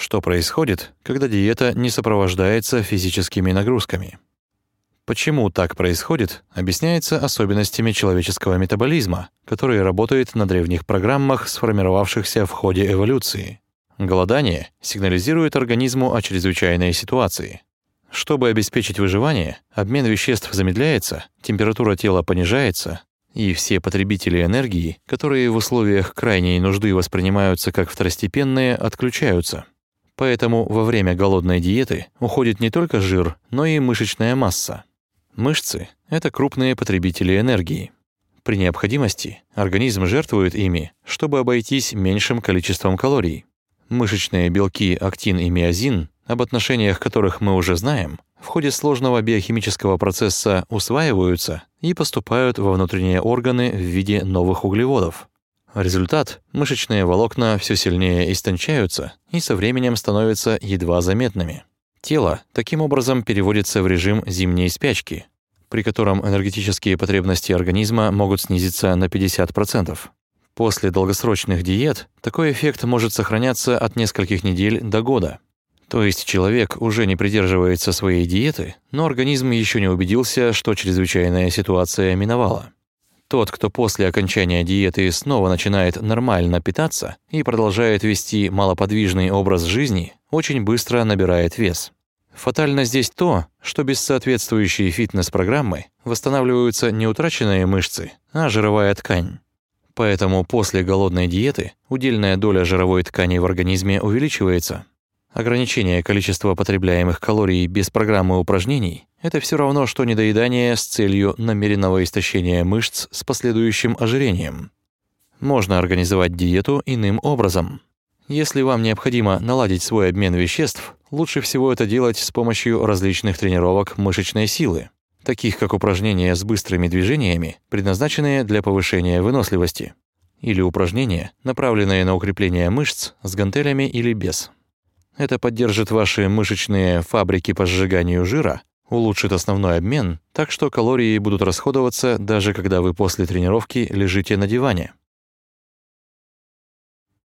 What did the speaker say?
Что происходит, когда диета не сопровождается физическими нагрузками? Почему так происходит, объясняется особенностями человеческого метаболизма, который работает на древних программах, сформировавшихся в ходе эволюции. Голодание сигнализирует организму о чрезвычайной ситуации. Чтобы обеспечить выживание, обмен веществ замедляется, температура тела понижается, и все потребители энергии, которые в условиях крайней нужды воспринимаются как второстепенные, отключаются. Поэтому во время голодной диеты уходит не только жир, но и мышечная масса. Мышцы — это крупные потребители энергии. При необходимости организм жертвует ими, чтобы обойтись меньшим количеством калорий. Мышечные белки актин и миозин, об отношениях которых мы уже знаем, в ходе сложного биохимического процесса усваиваются и поступают во внутренние органы в виде новых углеводов. Результат — мышечные волокна все сильнее истончаются и со временем становятся едва заметными. Тело таким образом переводится в режим зимней спячки, при котором энергетические потребности организма могут снизиться на 50%. После долгосрочных диет такой эффект может сохраняться от нескольких недель до года. То есть человек уже не придерживается своей диеты, но организм еще не убедился, что чрезвычайная ситуация миновала. Тот, кто после окончания диеты снова начинает нормально питаться и продолжает вести малоподвижный образ жизни, очень быстро набирает вес. Фатально здесь то, что без соответствующей фитнес-программы восстанавливаются не утраченные мышцы, а жировая ткань. Поэтому после голодной диеты удельная доля жировой ткани в организме увеличивается, Ограничение количества потребляемых калорий без программы упражнений – это все равно, что недоедание с целью намеренного истощения мышц с последующим ожирением. Можно организовать диету иным образом. Если вам необходимо наладить свой обмен веществ, лучше всего это делать с помощью различных тренировок мышечной силы, таких как упражнения с быстрыми движениями, предназначенные для повышения выносливости, или упражнения, направленные на укрепление мышц с гантелями или без. Это поддержит ваши мышечные фабрики по сжиганию жира, улучшит основной обмен, так что калории будут расходоваться даже когда вы после тренировки лежите на диване.